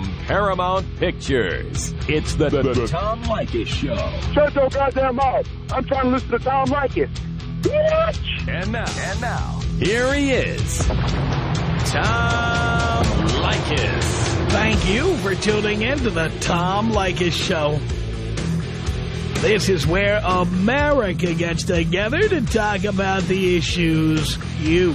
from Paramount Pictures. It's the, the, the Tom Leykis Show. Shut your goddamn mouth. I'm trying to listen to Tom Leykis. What? And now, and now, here he is, Tom Leykis. Thank you for tuning in to the Tom Leykis Show. This is where America gets together to talk about the issues you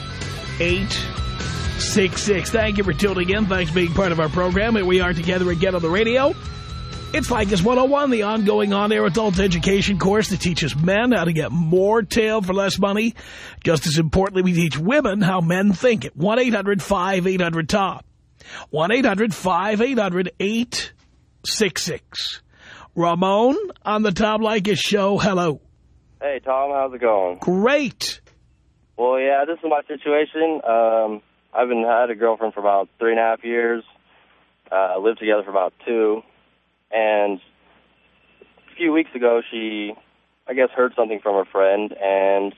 1-800-5800-866. Thank you for tuning in. Thanks for being part of our program. Here we are together again on the radio. It's Leykis 101, the ongoing on-air adult education course that teaches men how to get more tail for less money. Just as importantly, we teach women how men think at 1-800-5800-TOM. 1-800-5800-866. Ramon on the Tom Leykis show. Hello. Hey, Tom. How's it going? Great. Well, yeah, this is my situation. Um, I've been had a girlfriend for about three and a half years. Uh, lived together for about two. And a few weeks ago, she, I guess, heard something from her friend and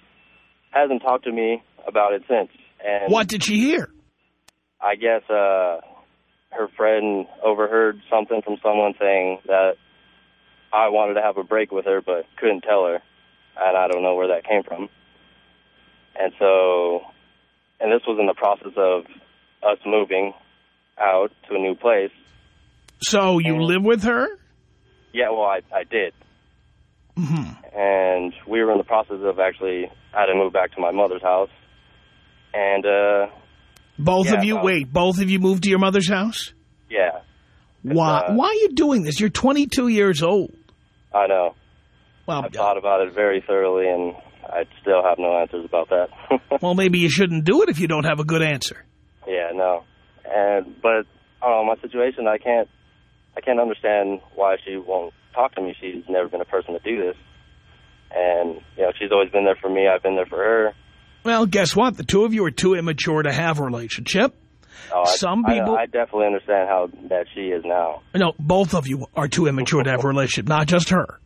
hasn't talked to me about it since. And What did she hear? I guess uh, her friend overheard something from someone saying that I wanted to have a break with her but couldn't tell her. And I don't know where that came from. And so, and this was in the process of us moving out to a new place. So you And- live with her? Yeah, well, I, I did. hmm And we were in the process of actually, I had to move back to my mother's house. And, uh, Both Yeah, of you, well- wait, both of you moved to your mother's house? yeah, Why, uh, why are you doing this? You're 22 years old. I know. Well, I've thought about it very thoroughly, and I still have no answers about that. well, maybe you shouldn't do it if you don't have a good answer. yeah, no. And but uh, my situation, I can't, I can't understand why she won't talk to me. She's never been a person to do this, and you know, she's always been there for me. I've been there for her. Well, guess what? The two of you are too immature to have a relationship. Oh, I- Some I, people- I, definitely understand how that she is now. No, both of you are too immature to have a relationship, not just her.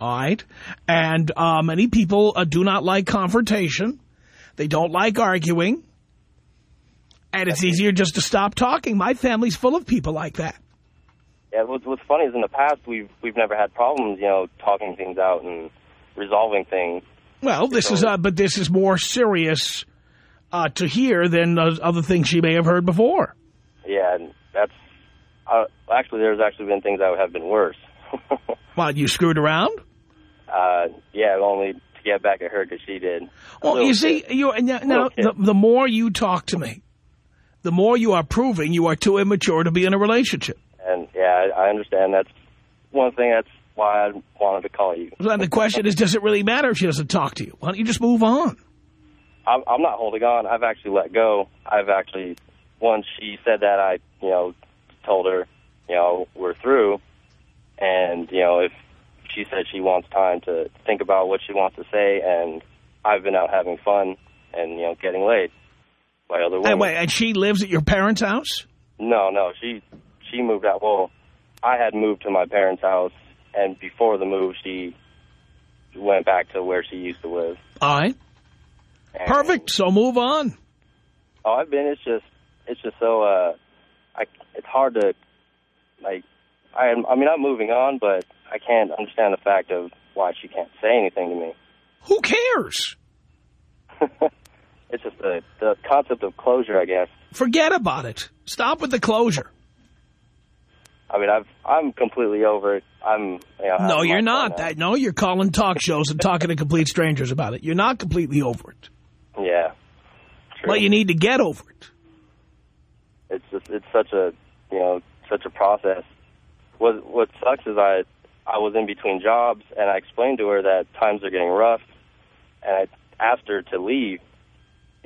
All right? And uh, many people uh, do not like confrontation. They don't like arguing. And it's easier just to stop talking. My family's full of people like that. Yeah, what's, what's funny is in the past we've we've never had problems, you know, talking things out and resolving things. Well, this is, uh, but this is more serious uh, to hear than uh, other things she may have heard before. Yeah, and that's uh, actually there's actually been things that have been worse. Well, you screwed around? uh, yeah, only to get back at her because she did. Well, you see, you now, now the, the more you talk to me, the more you are proving you are too immature to be in a relationship. and yeah, I, I understand. That's one thing. That's why I wanted to call you. And the question is, does it really matter if she doesn't talk to you? Why don't you just move on? I'm, I'm not holding on. I've actually let go. I've actually once she said that I, you know, told her, you know, we're through, and you know, if she said she wants time to think about what she wants to say, and I've been out having fun and you know getting laid by other women. And wait, and she lives at your parents' house? No, no, she she moved out. Well, I had moved to my parents' house, and before the move, she went back to where she used to live. All right. And- Perfect. So move on. Oh, I've been. It's just, it's just so. Uh, I. It's hard to, like, I. am I mean, I'm moving on, but I can't understand the fact of why she can't say anything to me. Who cares? It's just the the concept of closure, I guess. Forget about it. Stop with the closure. I mean, I've I'm completely over it. I'm. You know, No, having you're not. That, no, you're calling talk shows and talking to complete strangers about it. You're not completely over it. Yeah. True. Well, you need to get over it. it's just it's such a you know such a process. What what sucks is I I was in between jobs and I explained to her that times are getting rough, and I asked her to leave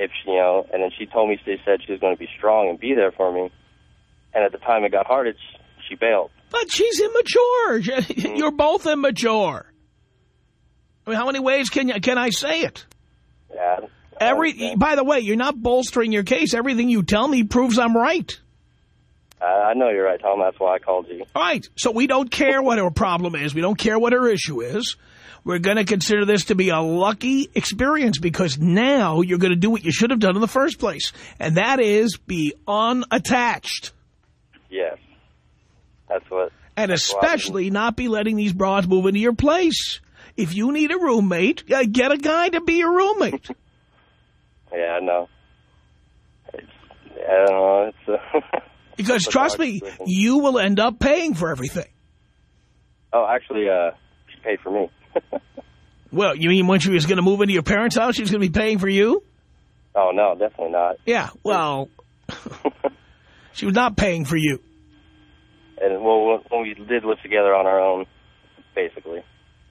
if she, you know, and then she told me she said she was going to be strong and be there for me. And at the time it got hard, it, she bailed. But she's immature. Mm-hmm. You're both immature. I mean, how many ways can you, can I say it? Yeah. Every, by the way, you're not bolstering your case. Everything you tell me proves I'm right. Uh, I know you're right, Tom. That's why I called you. All right. So we don't care what her problem is. We don't care what her issue is. We're going to consider this to be a lucky experience because now you're going to do what you should have done in the first place. And that is be unattached. Yes. That's what. And that's what especially not be letting these broads move into your place. If you need a roommate, uh, get a guy to be your roommate. Yeah, I know. It's, I don't know. It's. Uh, Because trust me, you will end up paying for everything. oh, actually, uh, she paid for me. Well, you mean when she was going to move into your parents' house, she was going to be paying for you? oh no, definitely not. Yeah, well, she was not paying for you. And well, when we did live together on our own, basically,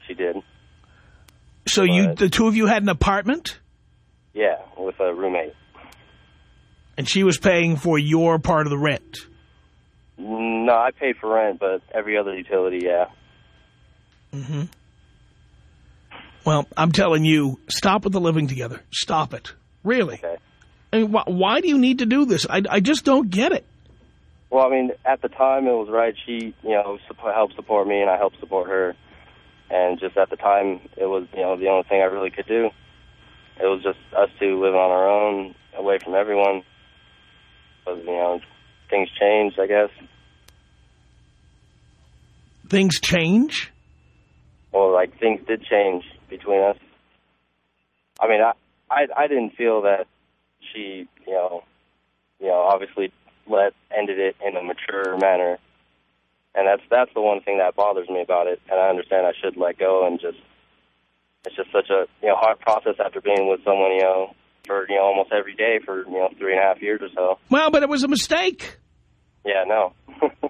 she did. So you, the two of you had an apartment, Yeah, with a roommate. And she was paying for your part of the rent. No, I paid for rent, but every other utility, yeah. Mm-hmm. Well, I'm telling you, stop with the living together. Stop it. Really. Okay. I mean, wh why do you need to do this? I, I just don't get it. Well, I mean, at the time it was right. She, you know, supp- helped support me, and I helped support her. And just at the time, it was, you know, the only thing I really could do. It was just us two living on our own, away from everyone. But you know, things changed, I guess. Things change. Well, like things did change between us. I mean, I, I, I didn't feel that she, you know, you know, obviously let ended it in a mature manner, and that's that's the one thing that bothers me about it. And I understand I should let go and just, it's just such a you know hard process after being with someone you know for you know almost every day for you know three and a half years or so. Well, but it was a mistake. Yeah, no.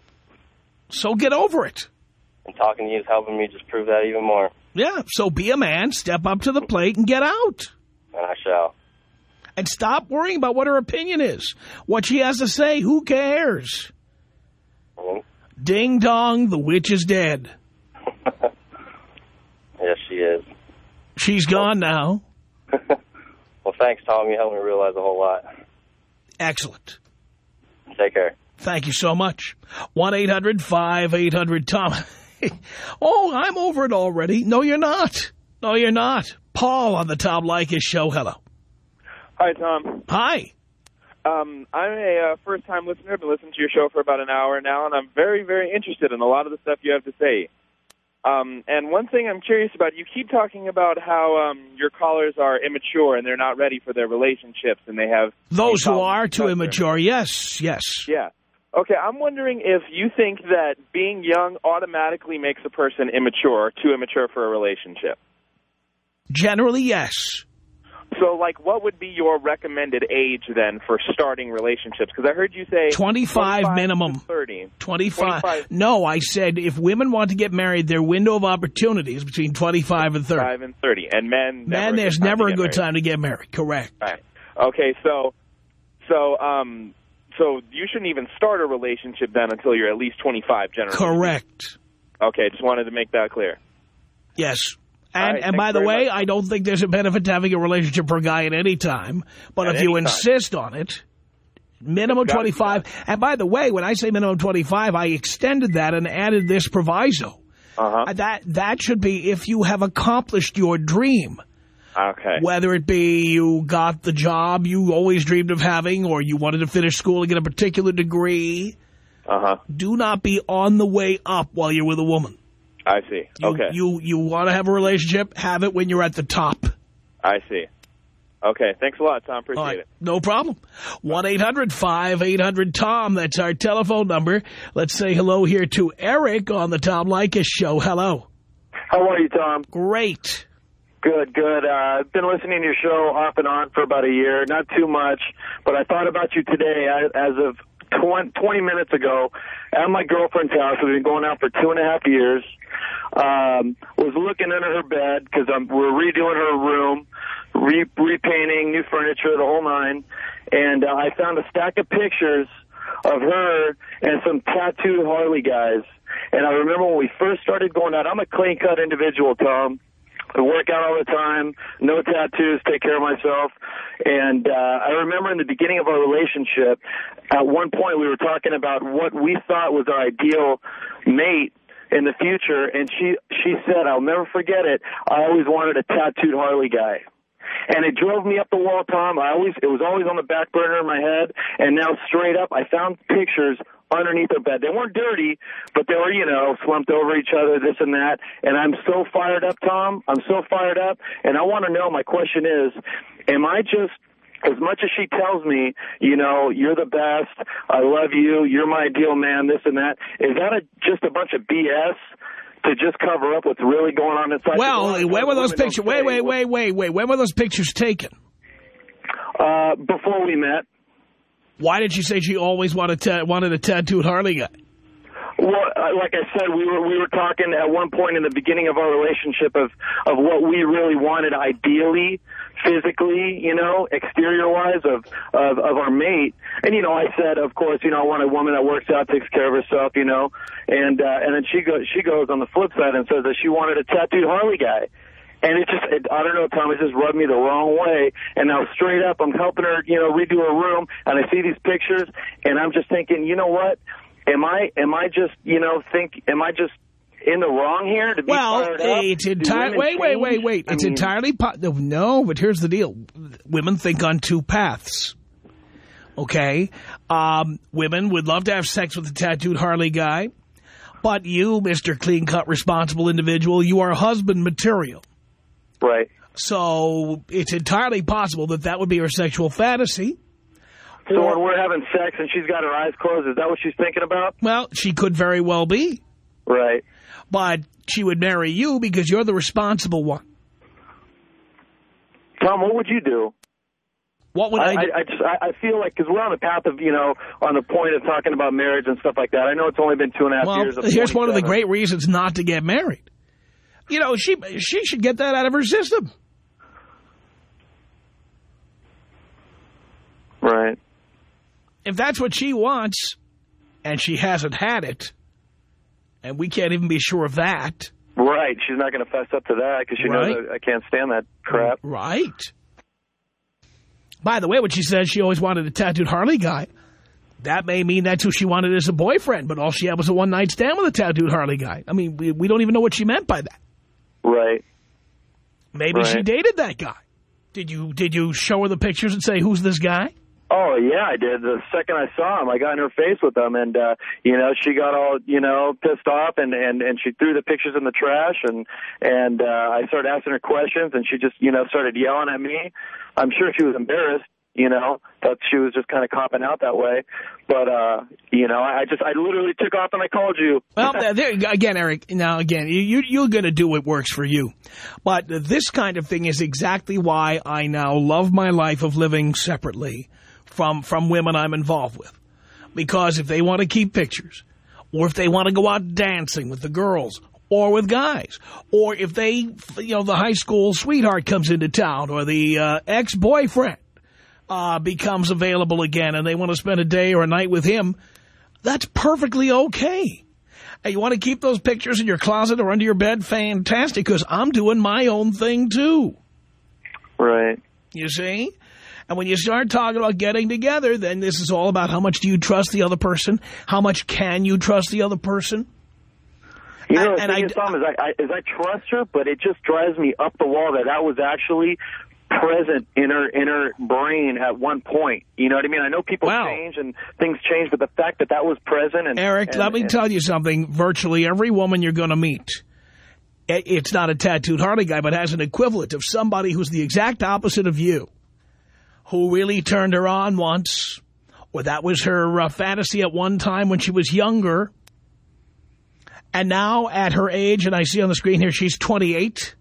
So get over it. and talking to you is helping me just prove that even more, Yeah, so be a man, step up to the plate, and get out. and I shall. And stop worrying about what her opinion is. What she has to say, who cares? Mhm. Ding dong, the witch is dead. Yes, she is. She's gone now. Well, thanks, Tom. You helped me realize a whole lot. Excellent. Take care. Thank you so much. 1-800-5800-TOM. oh, I'm over it already. No, you're not. No, you're not. Paul on the Tom Leykis show. Hello. Hi, Tom. Hi. Um, I'm a uh, first-time listener. I've been listening to your show for about an hour now, and I'm very, very interested in a lot of the stuff you have to say. Um, and one thing I'm curious about, you keep talking about how um, your callers are immature and they're not ready for their relationships, and they have Those who are too immature, yes, yes. Yeah. Okay, I'm wondering if you think that being young automatically makes a person immature, too immature for a relationship. Generally, yes. So, like, what would be your recommended age then for starting relationships? Because I heard you say 25 to minimum. 30. 25. 25. No, I said if women want to get married, their window of opportunity is between 25 and 30. 5 and 30. And men, a there's never a good married. time to get married. Correct. Right. Okay, so, so, um, so you shouldn't even start a relationship then until you're at least 25, generally. Correct. Okay, just wanted to make that clear. Yes. And, right, and by the way, much. I don't think there's a benefit to having a relationship for a guy at any time. But At if you time. insist on it, minimum It's gotta 25. And by the way, when I say minimum 25, I extended that and added this proviso. Uh-huh. Uh, That, that should be if you have accomplished your dream. Okay. Whether it be you got the job you always dreamed of having or you wanted to finish school and get a particular degree, Uh-huh. do not be on the way up while you're with a woman. I see. You, okay. You, you want to have a relationship, have it when you're at the top. I see. Okay, thanks a lot, Tom. Appreciate All right, it. no problem. 1-800-5800-TOM. That's our telephone number. Let's say hello here to Eric on the Tom Leykis show. Hello. How are you, Tom? Great. Good, good. Uh, I've been listening to your show off and on for about a year, not too much, but I thought about you today I, as of 20, 20 minutes ago at my girlfriend's house. We've been going out for two and a half years. Um, was looking under her bed because we're redoing her room, re repainting, new furniture, the whole nine. And uh, I found a stack of pictures of her and some tattooed Harley guys. And I remember when we first started going out, I'm a clean-cut individual, Tom. I work out all the time, no tattoos, take care of myself. And uh, I remember in the beginning of our relationship, at one point we were talking about what we thought was our ideal mate in the future, and she she said, "I'll never forget it. I always wanted a tattooed Harley guy." And it drove me up the wall, Tom. I always it was always on the back burner in my head, and now straight up, I found pictures underneath her bed. They weren't dirty, but they were, you know, slumped over each other, this and that. And I'm so fired up, Tom. I'm so fired up, and I want to know. My question is, am I just as much as she tells me, you know, you're the best, I love you, you're my ideal man, this and that, is that a, just a bunch of BS? To just cover up what's really going on inside. Well, when were those pictures? Wait, wait, wait, wait, wait. When were those pictures taken? Uh, before we met. Why did she say she always wanted wanted a tattooed Harley guy? Well, uh, like I said, we were we were talking at one point in the beginning of our relationship of of what we really wanted ideally, physically, you know, exterior wise of of of our mate. And you know, I said, of course, you know, I want a woman that works out, takes care of herself, you know. And uh, and then she goes she goes on the flip side and says that she wanted a tattooed Harley guy. And it just, it, I don't know, Tom, it just rubbed me the wrong way. And now straight up, I'm helping her, you know, redo her room, and I see these pictures, and I'm just thinking, you know what? am I am I just you know think am I just in the wrong here to be well, fired up? it's entirely wait, wait, wait, wait. I it's mean, entirely no, but here's the deal: women think on two paths. Okay, um, women would love to have sex with a tattooed Harley guy, but you, Mister Clean Cut, responsible individual, you are husband material. Right. So it's entirely possible that that would be her sexual fantasy. So when we're having sex and she's got her eyes closed, is that what she's thinking about? Well, she could very well be. Right. But she would marry you because you're the responsible one. Tom, what would you do? What would I, I do? I, I, just, I feel like, because we're on the path of, you know, on the point of talking about marriage and stuff like that. I know it's only been two and a half well, years. here's one of the great reasons not to get married. You know, she she should get that out of her system. Right if that's what she wants, and she hasn't had it, and we can't even be sure of that. Right. She's not going to fess up to that because she right. knows I, I can't stand that crap. Right. By the way, when she says she always wanted a tattooed Harley guy, that may mean that's who she wanted as a boyfriend, but all she had was a one-night stand with a tattooed Harley guy. I mean, we, we don't even know what she meant by that. Right. Maybe right. she dated that guy. Did you did you show her the pictures and say, who's this guy? Oh yeah, I did. The second I saw him, I got in her face with him, and uh, you know, she got all you know pissed off, and and and she threw the pictures in the trash, and and uh, I started asking her questions, and she just you know started yelling at me. I'm sure she was embarrassed, you know, that she was just kind of copping out that way. But uh, you know, I just I literally took off and I called you. Well, there, again, Eric. Now again, you you're going to do what works for you, but this kind of thing is exactly why I now love my life of living separately from, from women I'm involved with. Because if they want to keep pictures, or if they want to go out dancing with the girls, or with guys, or if they, you know, the high school sweetheart comes into town, or the uh, ex-boyfriend uh, becomes available again, and they want to spend a day or a night with him, that's perfectly okay. And you want to keep those pictures in your closet or under your bed, fantastic, because I'm doing my own thing, too. Right. You see? And when you start talking about getting together, then this is all about how much do you trust the other person? How much can you trust the other person? You know, and, the thing I, is, is I, I, is I trust her, but it just drives me up the wall that that was actually present in her in her brain at one point. You know what I mean? I know people wow. change and things change, but the fact that that was present and Eric, and, let me and, tell you something. Virtually every woman you're going to meet, it's not a tattooed Harley guy, but has an equivalent of somebody who's the exact opposite of you who really turned her on once, or that was her uh, fantasy at one time when she was younger. And now at her age, and I see on the screen here she's 28.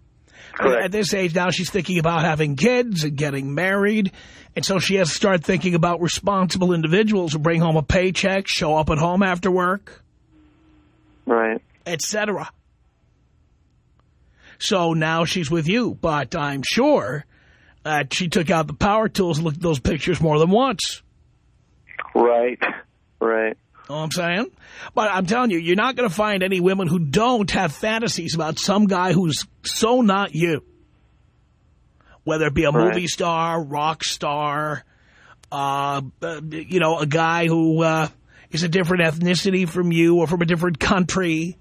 Correct. At this age now she's thinking about having kids and getting married. And so she has to start thinking about responsible individuals who bring home a paycheck, show up at home after work. Right. Etc. So now she's with you. But I'm sure Uh, she took out the power tools and looked at those pictures more than once. Right. Right. Know what I'm saying? But I'm telling you, you're not going to find any women who don't have fantasies about some guy who's so not you. Whether it be a Right. movie star, rock star, uh, you know, a guy who uh, is a different ethnicity from you or from a different country,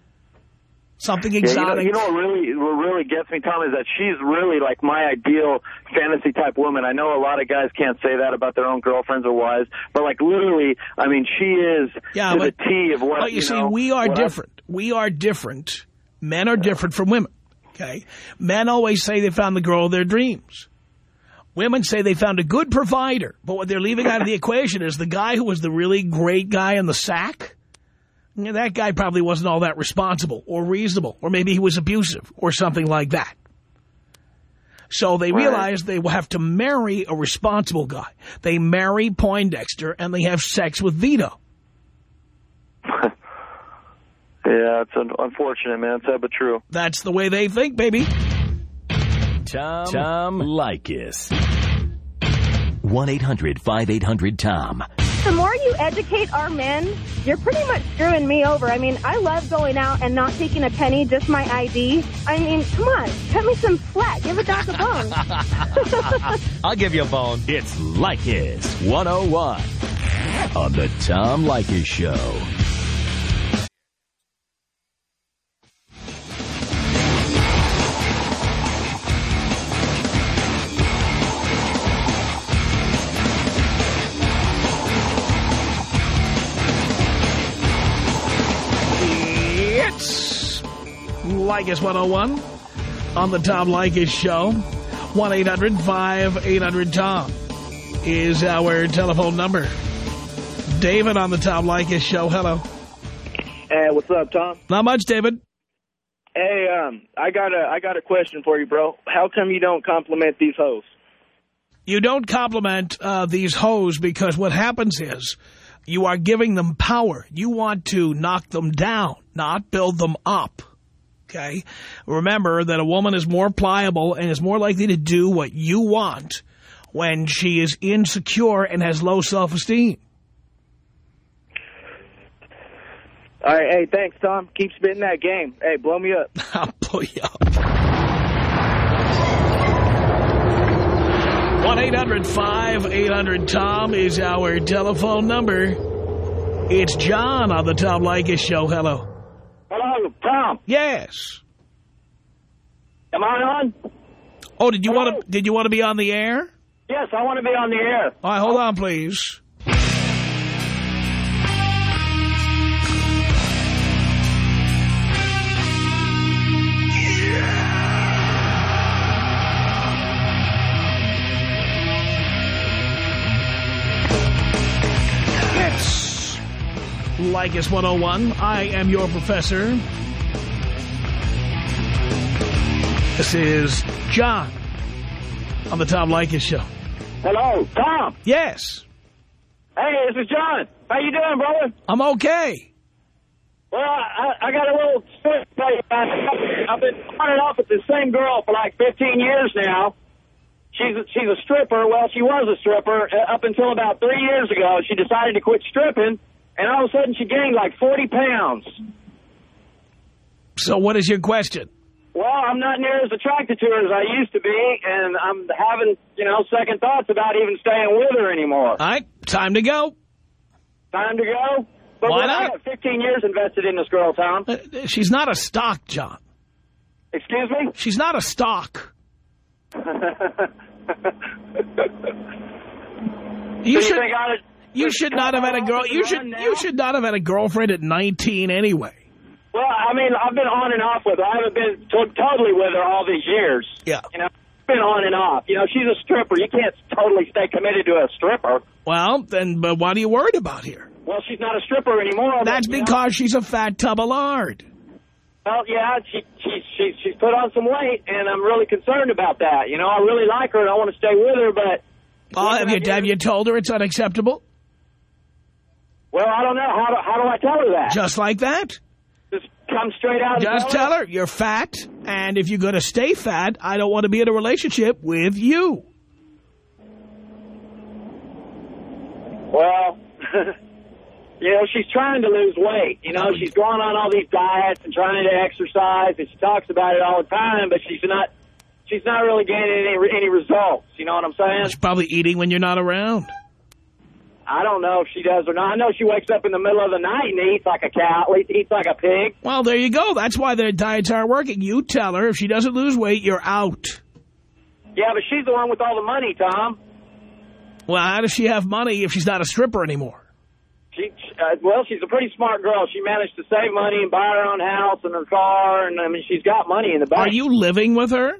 something Yeah, you know, exotic. you know what really what really gets me, Tom, is that she's really like my ideal fantasy type woman. I know a lot of guys can't say that about their own girlfriends or wives, but like literally, I mean, she is Yeah, to but- the T of what But you, see, know, we are what I- different. We are different. Men are different from women. Okay, men always say they found the girl of their dreams. Women say they found a good provider, but what they're leaving out of the equation is the guy who was the really great guy in the sack. Yeah, that guy probably wasn't all that responsible or reasonable, or maybe he was abusive or something like that. So they Right. realize they will have to marry a responsible guy. They marry Poindexter and they have sex with Vito. Yeah, it's unfortunate, man. It's sad but true. That's the way they think, baby. Tom, Tom Leykis. 1-800-5800-TOM. The more you educate our men, you're pretty much screwing me over. I mean, I love going out and not taking a penny, just my ID. I mean, come on, cut me some slack. Give a doc a bone. I'll give you a bone. It's Leykis 101 on the Tom Leykis Show. Leykis 101 on the Tom Leykis Show. 1-800-5800-TOM is our telephone number. David on the Tom Leykis Show. Hello. Hey, what's up, Tom? Not much, David. Hey, um, I got a I got a question for you, bro. How come you don't compliment these hoes? You don't compliment uh, these hoes because what happens is you are giving them power. You want to knock them down, not build them up. Okay? Remember that a woman is more pliable and is more likely to do what you want when she is insecure and has low self-esteem. All right, hey, thanks, Tom. Keep spitting that game. Hey, blow me up. I'll pull you up. 1-800-5800-TOM is our telephone number. It's John on the Tom Leykis Show. Hello. Tom. Yes. Am I on? Oh, did you Hello? want to? Did you want to be on the air? Yes, I want to be on the air. All right, hold on, please. Leykis 101. I am your professor. This is John on the Tom Leykis Show. Hello, Tom. Yes, Hey, this is John. How you doing, brother? I'm okay. Well, I, I got a little story to tell you about. I've been on and off with the same girl for like 15 years now. She's a, she's a stripper. Well, she was a stripper uh, up until about three years ago. She decided to quit stripping, and all of a sudden she gained like 40 pounds. So what is your question? Well, I'm not near as attracted to her as I used to be, and I'm having, you know, second thoughts about even staying with her anymore. All right, time to go. Time to go? But Why look, I not? got 15 years invested in this girl, Tom. Uh, She's not a stock, John. Excuse me? She's not a stock. You you should you should not have had a girl. You should you should not have had a girlfriend at 19 anyway. Well, I mean, I've been on and off with her. I haven't been to- totally with her all these years. Yeah. You know, I've been on and off. You know, she's a stripper. You can't totally stay committed to a stripper. Well, then, but what are you worried about here? Well, she's not a stripper anymore. but, That's know, because she's a fat tub of lard. well, yeah, she, she, she, she's put on some weight, and I'm really concerned about that. You know, I really like her, and I want to stay with her, but... Oh, have you have you told her it's unacceptable? Well, I don't know. How do, how do I tell her that? Just like that? come straight out. Just tell her you're fat, and if you're going to stay fat, I don't want to be in a relationship with you. Well, you know, she's trying to lose weight. You know, she's going on all these diets and trying to exercise, and she talks about it all the time, but she's not she's not really gaining any, any results. You know what I'm saying? She's probably eating when you're not around. I don't know if she does or not. I know she wakes up in the middle of the night and eats like a cow, eats like a pig. Well, there you go. That's why their diets aren't working. You tell her if she doesn't lose weight, you're out. Yeah, but she's the one with all the money, Tom. Well, how does she have money if she's not a stripper anymore? She, uh, well, she's a pretty smart girl. She managed to save money and buy her own house and her car, and I mean, she's got money in the bank. Are you living with her?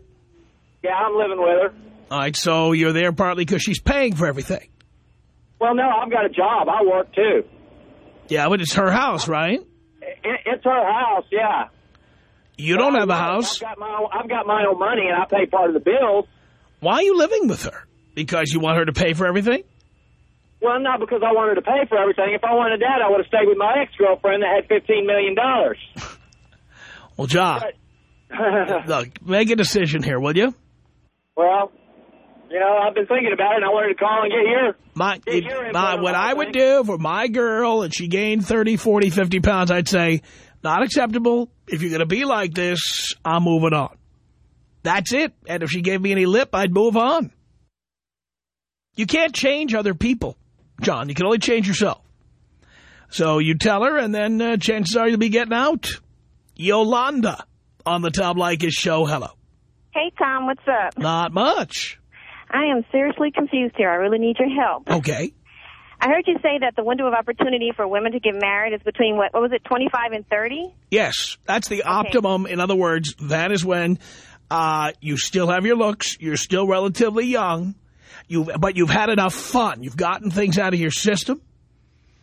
Yeah, I'm living with her. All right, so you're there partly because she's paying for everything. Well, no, I've got a job. I work, too. Yeah, but it's her house, right? It, it's her house, yeah. You don't have a house. I've got, my, I've got my own money, and I pay part of the bills. Why are you living with her? Because you want her to pay for everything? Well, not because I wanted to pay for everything. If I wanted that, I would have stayed with my ex-girlfriend that had $15 million. well, John, look, make a decision here, will you? Well, you know, I've been thinking about it, and I wanted to call and get your... My, get your it, my what I would do for my girl, and she gained 30, 40, 50 pounds, I'd say, not acceptable. If you're going to be like this, I'm moving on. That's it. And if she gave me any lip, I'd move on. You can't change other people, John. You can only change yourself. So you tell her, and then uh, chances are you'll be getting out. Yolanda on the Tom Leykis show. Hello. Hey, Tom. What's up? Not much. I am seriously confused here. I really need your help. Okay. I heard you say that the window of opportunity for women to get married is between, what, what was it, 25 and 30? Yes, that's the okay. optimum. In other words, that is when uh, you still have your looks, you're still relatively young, You've, but you've had enough fun. You've gotten things out of your system.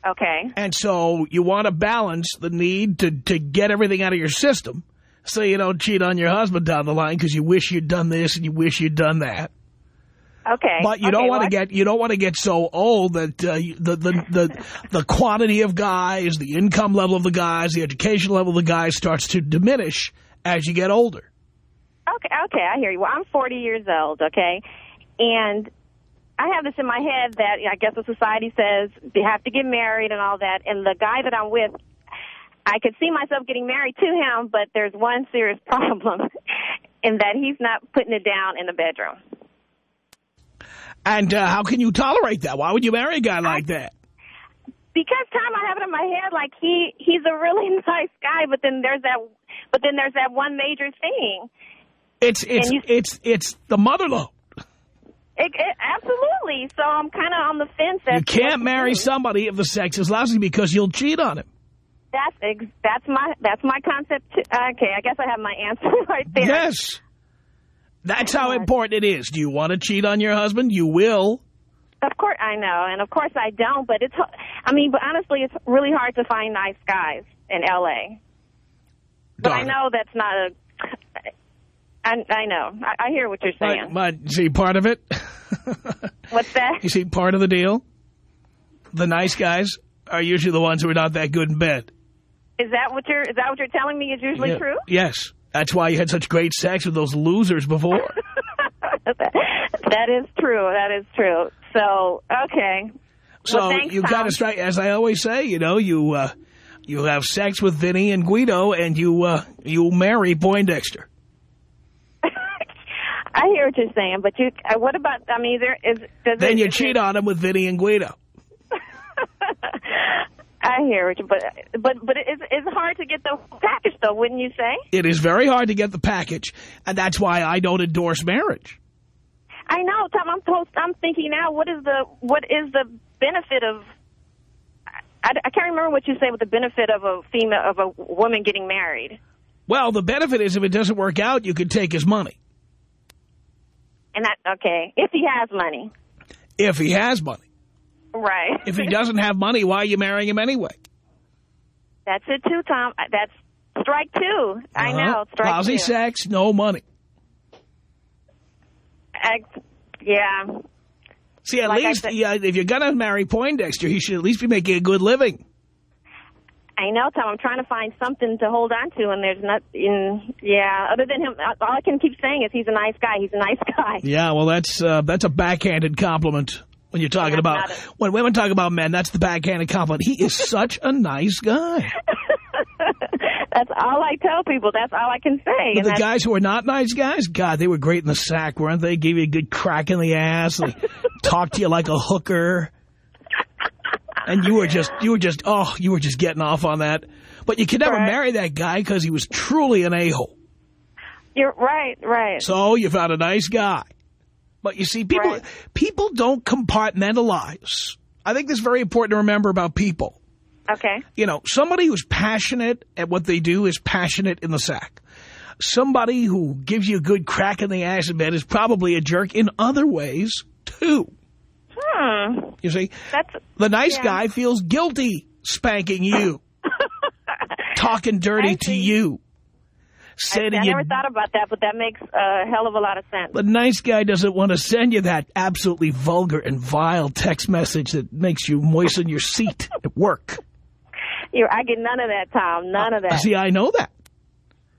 Okay. And so you want to balance the need to, to get everything out of your system so you don't cheat on your husband down the line because you wish you'd done this and you wish you'd done that. Okay. But you okay, don't want to get you don't want to get so old that uh, the the the the quantity of guys, the income level of the guys, the education level of the guys starts to diminish as you get older. Okay, okay, I hear you. Well, I'm 40 years old, okay? And I have this in my head that you know, I guess the society says they have to get married and all that. And the guy that I'm with, I could see myself getting married to him, but there's one serious problem in that he's not putting it down in the bedroom. And uh, how can you tolerate that? Why would you marry a guy like that? Because Tom, I have it in my head like he he's a really nice guy, but then there's that but then there's that one major thing. It's it's you, it's it's the mother load. It, it, absolutely. So I'm kind of on the fence. You can't marry somebody if the sex is lousy because you'll cheat on him. That's that's my that's my concept. Too. Okay, I guess I have my answer right there. Yes. That's how important it is. Do you want to cheat on your husband? You will. Of course I know, and of course I don't. But it's, I mean, but honestly, it's really hard to find nice guys in L.A. But Darn I know that's not a. I, I know. I, I hear what you're saying. But, but see, part of it. What's that? You see, part of the deal. The nice guys are usually the ones who are not that good in bed. Is that what you're? Is that what you're telling me? Is usually yeah. true? Yes. That's why you had such great sex with those losers before. that is true. That is true. So, okay. So well, thanks, you've got to strike, as I always say, you know, you uh, you have sex with Vinny and Guido, and you uh, you marry Poindexter. I hear what you're saying, but you, uh, what about? I mean, there is. Does then it, you cheat on him with Vinny and Guido. I hear it, but but but it's it's hard to get the package, though, wouldn't you say? It is very hard to get the package, and that's why I don't endorse marriage. I know, Tom. I'm told, I'm thinking now. What is the what is the benefit of? I, I can't remember what you say with the benefit of a female of a woman getting married. Well, the benefit is if it doesn't work out, you can take his money. And that okay, if he has money. If he has money. Right. If he doesn't have money, why are you marrying him anyway? That's it too, Tom. That's strike two. Uh -huh. I Uh-huh. know. Strike Lousy two. sex, no money. I, yeah. See, at like least yeah, if you're going to marry Poindexter, he should at least be making a good living. I know, Tom. I'm trying to find something to hold on to, and there's not, in, yeah, other than him, all I can keep saying is he's a nice guy. He's a nice guy. Yeah, well, that's uh, that's a backhanded compliment When you're talking about, when women talk about men, that's the backhanded compliment. He is such a nice guy. That's all I tell people. That's all I can say. The guys who are not nice guys, God, they were great in the sack, weren't they? Gave you a good crack in the ass. They talked to you like a hooker. And you were just, you were just, oh, you were just getting off on that. But you could never marry that guy because he was truly an a-hole. You're right, right. So you found a nice guy. But you see, people people don't compartmentalize. I think this is very important to remember about people. Okay. You know, somebody who's passionate at what they do is passionate in the sack. Somebody who gives you a good crack in the ass in bed is probably a jerk in other ways, too. Hmm. You see, That's the nice yeah. guy feels guilty spanking you, talking dirty to you, I, sending I you never thought about that, but that makes a hell of a lot of sense. The nice guy doesn't want to send you that absolutely vulgar and vile text message that makes you moisten your seat at work. You're, I get none of that, Tom. None of that. See, I know that.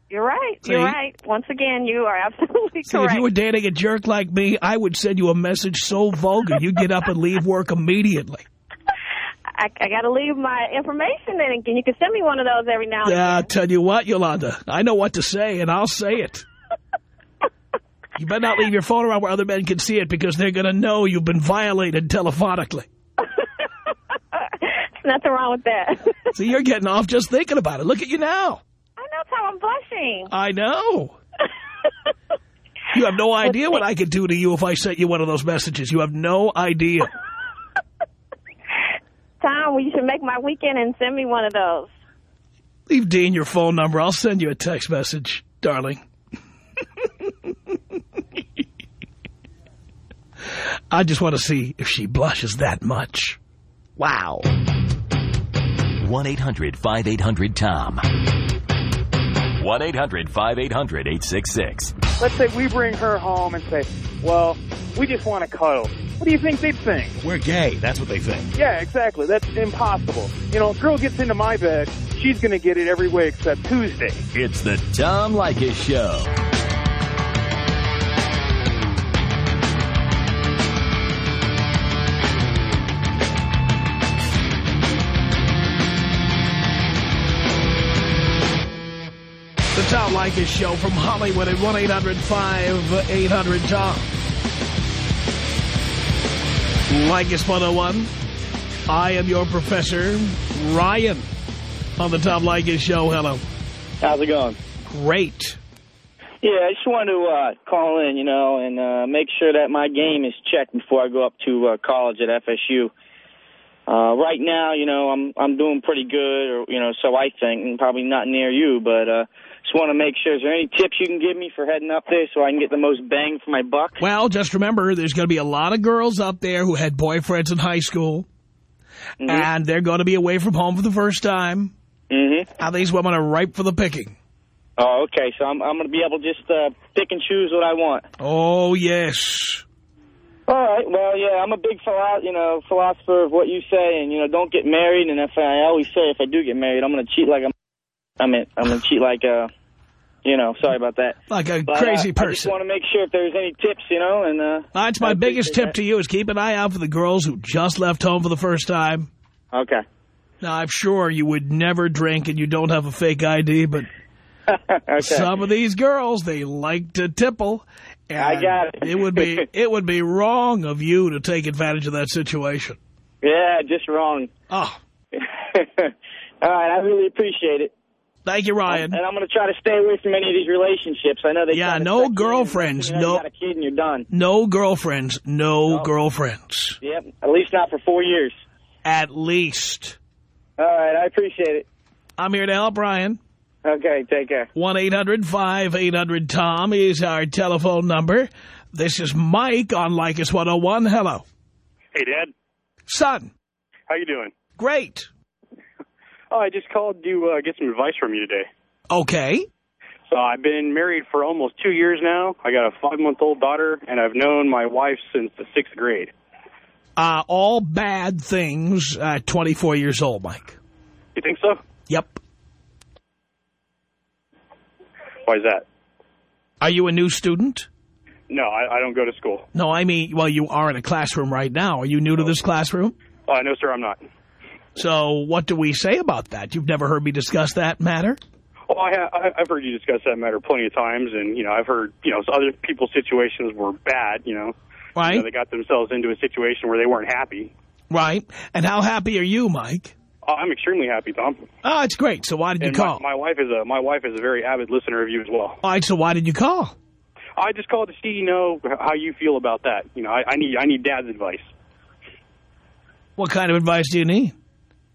You're right. You're right. Once again, you are absolutely See, correct. if you were dating a jerk like me, I would send you a message so vulgar you'd get up and leave work immediately. I, I got to leave my information in, and you can send me one of those every now and then. Yeah, I'll tell you what, Yolanda, I know what to say, and I'll say it. You better not leave your phone around where other men can see it because they're going to know you've been violated telephonically. Nothing wrong with that. See, you're getting off just thinking about it. Look at you now. I know, Tom. I'm blushing. I know. You have no idea what I could do to you if I sent you one of those messages. You have no idea. Tom, well, you should make my weekend and send me one of those. Leave Dean your phone number. I'll send you a text message, darling. I just want to see if she blushes that much. Wow. 1-800-5800-TOM. 1-800-5800-866. Let's say we bring her home and say, well, we just want to cuddle. What do you think they'd think? We're gay. That's what they think. Yeah, exactly. That's impossible. You know, a girl gets into my bed, she's going to get it every way except Tuesday. It's the Tom Leykis Show. Tom Leykis Show from Hollywood at 1-800-5800-TOM. Leykis 101. I am your professor, Ryan, on the Tom Leykis Show. Hello. How's it going? Great. Yeah, I just wanted to uh, call in, you know, and uh, make sure that my game is checked before I go up to uh, college at FSU. Uh, right now, you know, I'm I'm doing pretty good, or you know, so I think, and probably not near you, but uh, just want to make sure. Is there any tips you can give me for heading up there so I can get the most bang for my buck? Well, just remember, there's going to be a lot of girls up there who had boyfriends in high school, and they're going to be away from home for the first time. Mm-hmm. Now, these women are ripe for the picking. Oh, okay. So I'm I'm going to be able to just uh, pick and choose what I want. Oh, yes. All right. Well, yeah, I'm a big you know philosopher of what you say, and you know, don't get married. And if I, I always say, if I do get married, I'm going to cheat like I'm. I mean, I'm going to cheat like uh, you know. Sorry about that. Like a But, crazy uh, I just person. want to make sure if there's any tips, you know, and uh. That's my I biggest tip to you is keep an eye out for the girls who just left home for the first time. Okay. Now, I'm sure you would never drink and you don't have a fake ID, but okay. some of these girls, they like to tipple. And I got it. it would be it would be wrong of you to take advantage of that situation. Yeah, just wrong. Oh. All right, I really appreciate it. Thank you, Ryan. And I'm going to try to stay away from any of these relationships. I know they. Yeah, no suck you in, girlfriends, You, know, no- You got a kid and you're done. No girlfriends. No girlfriends. Yep. At least not for four years. At least. All right, I appreciate it. I'm here to help, Ryan. Okay, take care. 1-800-5800-TOM is our telephone number. This is Mike on Leykis 101. Hello. Hey, Dad. Son. How you doing? Great. Oh, I just called to uh, get some advice from you today. Okay. So I've been married for almost two years now. I got a five-month-old daughter, and I've known my wife since the sixth grade. Uh, all bad things at 24 years old, Mike. You think so? Yep. Why is that? Are you a new student? No, I, I don't go to school. No, I mean, well, you are in a classroom right now. Are you new to this classroom? Uh, no, sir, I'm not. So what do we say about that? You've never heard me discuss that matter? Well, I I've heard you discuss that matter plenty of times, and, you know, I've heard, you know, other people's situations were bad, you know. Right. You know, they got themselves into a situation where they weren't happy. Right. And how happy are you, Mike? Uh, I'm extremely happy, Tom. Oh, it's great. So why did you and call? My, my wife is a my wife is a very avid listener of you as well. All right, so why did you call? I just called to see, you know, how you feel about that. You know, I, I need I need Dad's advice. What kind of advice do you need?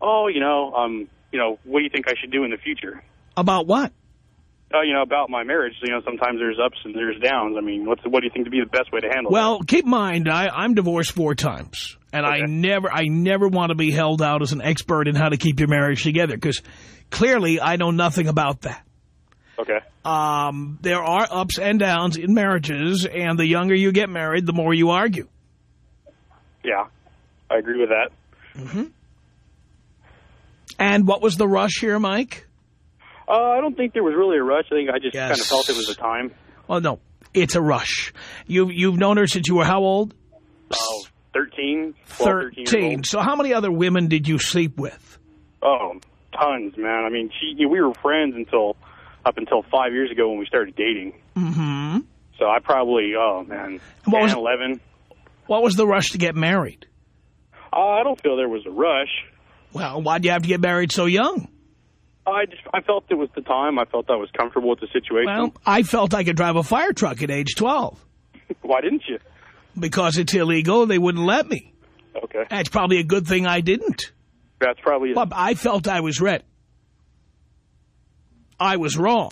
Oh, you know, um, you know, what do you think I should do in the future? About what? Uh, you know, about my marriage. You know, sometimes there's ups and there's downs. I mean, what's what do you think to be the best way to handle? It? Well, keep in mind, I, I'm divorced four times, and I never, I never want to be held out as an expert in how to keep your marriage together because clearly I know nothing about that. that? Okay. Um, there are ups and downs in marriages, and the younger you get married, the more you argue. Yeah, I agree with that. Mm-hmm. And what was the rush here, Mike? Uh, I don't think there was really a rush. I think I just kind of felt it was the time. Well, no, it's a rush. You've you've known her since you were how old? Oh, 13, 12, 13 Thirteen. So how many other women did you sleep with? Oh, tons, man. I mean, she, you know, we were friends until up until five years ago when we started dating. Mm-hmm. So I probably, oh man, What 10, was- 11. What was the rush to get married? Uh, I don't feel there was a rush. Well, why'd you have to get married so young? I just I felt it was the time. I felt I was comfortable with the situation. Well, I felt I could drive a fire truck at age 12 Why didn't you? because it's illegal. They wouldn't let me. Okay, That's probably a good thing I didn't. that's probably it. But I felt I was ready. I was wrong.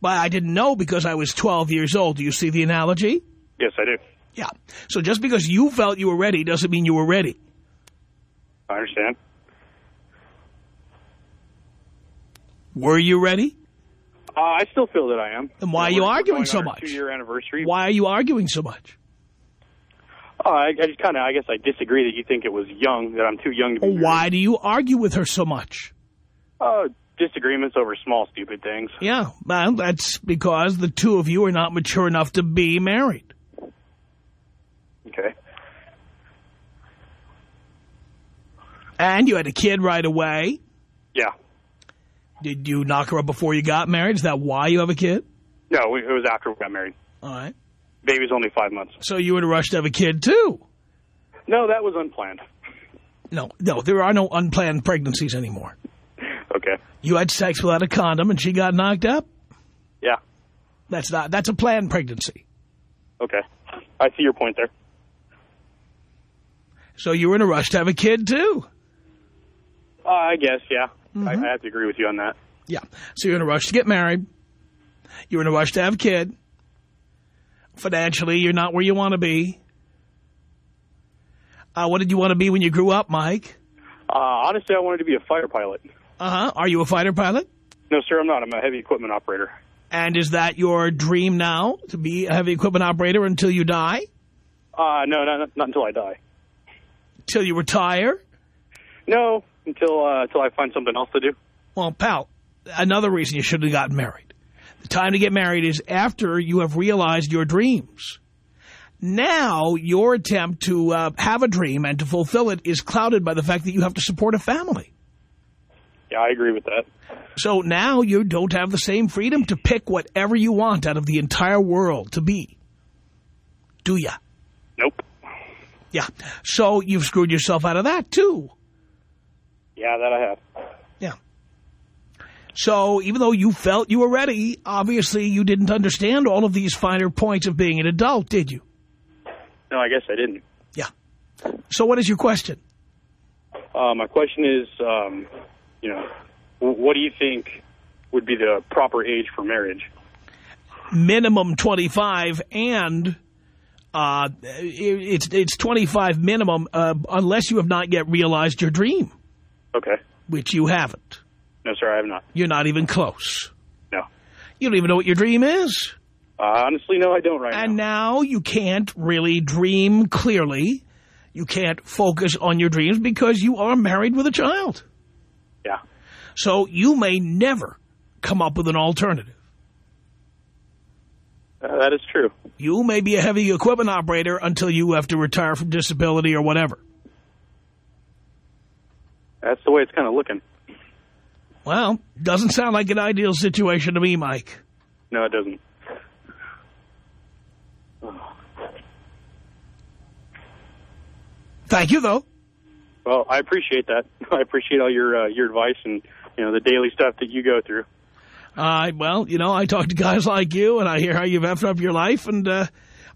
But I didn't know because I was 12 years old. Do you see the analogy? Yes, I do. Yeah. So just because you felt you were ready doesn't mean you were ready. I understand. Were you ready? Uh, I still feel that I am. And why are You you know, we're- we're arguing so much? Two-year anniversary. Why are you arguing so much? Uh, I, I just kind of, I guess, I disagree that you think it was young. That I'm too young to be. married. Why do you argue with her so much? Uh, disagreements over small, stupid things. Yeah, well, that's because the two of you are not mature enough to be married. Okay. And you had a kid right away. Yeah. Did you knock her up before you got married? Is that why you have a kid? No, it was after we got married. All right. Baby's only five months. So you were in a rush to have a kid, too? No, that was unplanned. No, no, there are no unplanned pregnancies anymore. Okay. You had sex without a condom and she got knocked up? Yeah. That's not, that's a planned pregnancy. Okay. I see your point there. So you were in a rush to have a kid, too? Uh, I guess, yeah. I, Mm-hmm. I have to agree with you on that. Yeah. So you're in a rush to get married. You're in a rush to have a kid. Financially, you're not where you want to be. Uh, what did you want to be when you grew up, Mike? Uh, honestly, I wanted to be a fighter pilot. Uh-huh. Are you a fighter pilot? No, sir, I'm not. I'm a heavy equipment operator. And is that your dream now, to be a heavy equipment operator until you die? Uh, no, not, not until I die. Till you retire? No, until uh, until I find something else to do. Well, pal, another reason you shouldn't have gotten married. The time to get married is after you have realized your dreams. Now, your attempt to uh, have a dream and to fulfill it is clouded by the fact that you have to support a family. Yeah, I agree with that. So now you don't have the same freedom to pick whatever you want out of the entire world to be. Do ya? Nope. Yeah. So you've screwed yourself out of that, too. Yeah, that I have. Yeah. So even though you felt you were ready, obviously you didn't understand all of these finer points of being an adult, did you? No, I guess I didn't. Yeah. So what is your question? Uh, my question is, um, you know, what do you think would be the proper age for marriage? Minimum 25 and uh, it's, it's 25 minimum uh, unless you have not yet realized your dream, Okay. which you haven't. No, sir, I have not. You're not even close. No. You don't even know what your dream is. Uh, honestly, no, I don't right And now you can't really dream clearly. You can't focus on your dreams because you are married with a child. Yeah. So you may never come up with an alternative. Uh, that is true. You may be a heavy equipment operator until you have to retire from disability or whatever. That's the way it's kind of looking. Well, doesn't sound like an ideal situation to me, Mike. No, it doesn't. Thank you, though. Well, I appreciate that. I appreciate all your uh, your advice and you know the daily stuff that you go through. Uh, well, you know, I talk to guys like you, and I hear how you've effed up your life, and uh,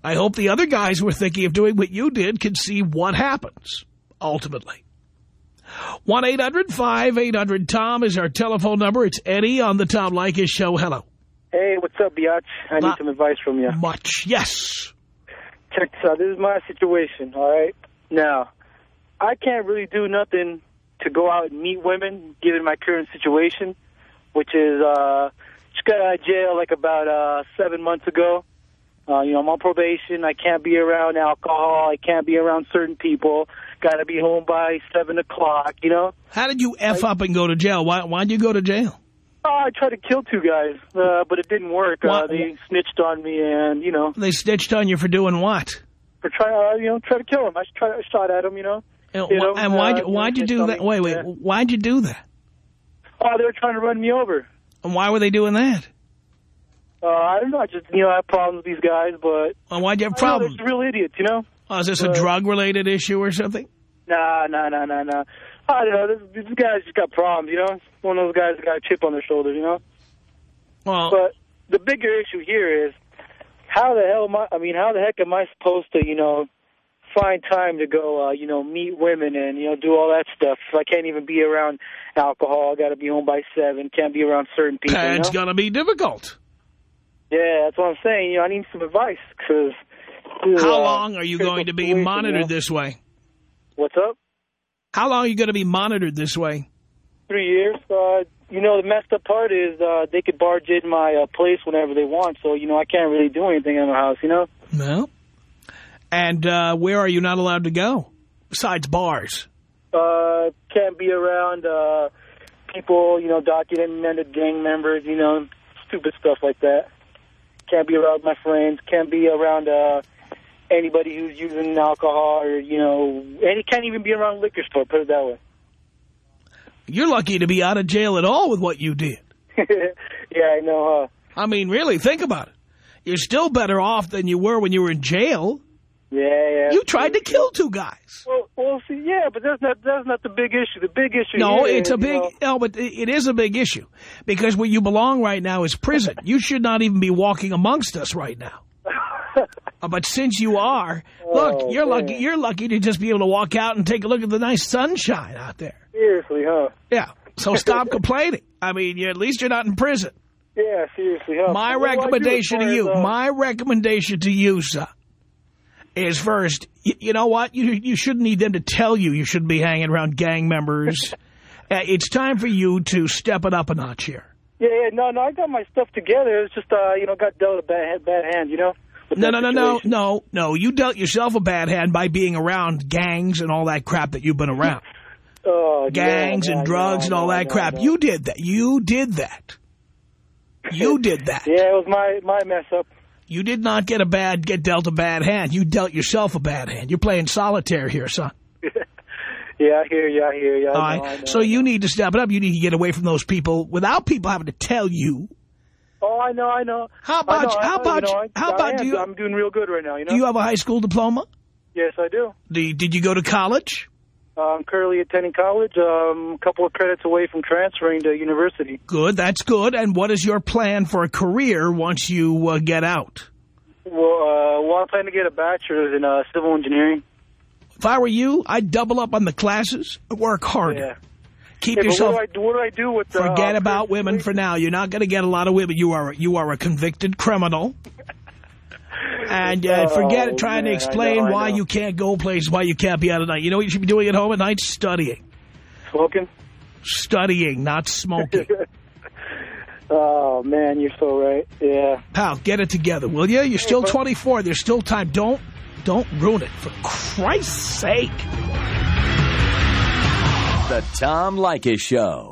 I hope the other guys who are thinking of doing what you did can see what happens, ultimately. 1-800-5800-TOM is our telephone number. It's Eddie on the Tom Leykis Show. Hello. Hey, what's up, Biatch? I need some advice from you. Much, yes. Check this out. This is my situation, all right? Now, I can't really do nothing to go out and meet women, given my current situation, which is, uh, just got out of jail like about uh, seven months ago. Uh, you know, I'm on probation. I can't be around alcohol. I can't be around certain people. Got to be home by 7 o'clock, you know? How did you F up and go to jail? Why, why'd you go to jail? Oh, I tried to kill two guys, uh, but it didn't work. Uh, they snitched on me, and, you know, They snitched on you for doing what? for try, uh, you know, try to kill them. I, try, I shot at them, you know? And, You know, and why'd, uh, you- why'd you do that? Wait, wait. Yeah. Why'd you do that? Oh, they were trying to run me over. And why were they doing that? Uh, I don't know. I just, you know, I have problems with these guys, but... Well, why'd you have I know, problems? They're just real idiots, you know? Oh, is this a Uh, drug-related issue or something? Nah, nah, nah, nah, nah. I don't know. This, these guys just got problems, you know? One of those guys that got a chip on their shoulder, you know? Well, But the bigger issue here is, how the hell am I, I mean, how the heck am I supposed to, you know, find time to go, uh, you know, meet women and, you know, do all that stuff if I can't even be around alcohol, I got to be home by 7, can't be around certain people, you it's know? going to be difficult. Yeah, that's what I'm saying. You know, I need some advice, because... How long are you going to be monitored this way? What's up? How long are you going to be monitored this way? Three years. Uh, you know, the messed up part is uh, they could barge in my uh, place whenever they want, so, you know, I can't really do anything in the house, you know? No. And uh, where are you not allowed to go? Besides bars. Uh, can't be around uh, people, you know, documented gang members, you know, stupid stuff like that. Can't be around my friends. Can't be around uh, anybody who's using alcohol or, you know, and he can't even be around liquor store, put it that way. You're lucky to be out of jail at all with what you did. yeah, I know, huh? I mean, really, think about it. You're still better off than you were when you were in jail. Yeah, yeah. You tried to kill two guys. Well, well, see, yeah, but that's not that's not the big issue. The big issue. No, it's is, a big, no, but it it is a big issue. Because where you belong right now is prison. You should not even be walking amongst us right now. Uh, but since you are, look, Oh, you're lucky. You're lucky to just be able to walk out and take a look at the nice sunshine out there. seriously, huh? Yeah. So stop complaining. I mean, you at least you're not in prison. Yeah, seriously, huh? My What do I do as recommendation to you, uh, my recommendation to you, son, is first, you, you know what? You you shouldn't need them to tell you you shouldn't be hanging around gang members. uh, it's time for you to step it up a notch here. Yeah, yeah, no, no, I got my stuff together. It's just, uh, you know, got dealt a bad, bad hand, you know. No, no, no, no, no, no. You dealt yourself a bad hand by being around gangs and all that crap that you've been around. Oh, gangs yeah, and yeah, drugs and all that crap. You did that. You did that. You did that. Yeah, it was my my mess up. You did not get a bad, get dealt a bad hand. You dealt yourself a bad hand. You're playing solitaire here, son. Yeah, I hear you. I hear you. I All know, right. I know, So you need to step it up. You need to get away from those people without people having to tell you. Oh, I know, I know. How about know, you- how about you know, I- how I about am, you- I'm doing real good right now. You know. Do you have a high school diploma? Yes, I do. You- did you go to college? Uh, I'm currently attending college. Um, a couple of credits away from transferring to university. Good. That's good. And what is your plan for a career once you uh, get out? Well, uh, well, I plan to get a bachelor's in uh, civil engineering. If I were you, I'd double up on the classes, work harder. Yeah. Keep Yeah, yourself... What do, I, do- what do I do with the? Forget uh, about women for now. You're not going to get a lot of women. You are you are a convicted criminal. And uh, forget Oh, trying man, to explain know, why you can't go places, why you can't be out at night. You know what you should be doing at home at night? Studying. Smoking? Studying, not smoking. Oh man, you're so right. Yeah. Pal, get it together, will you? You're still 24. There's still time. Don't don't ruin it, for Christ's sake. The Tom Leykis Show.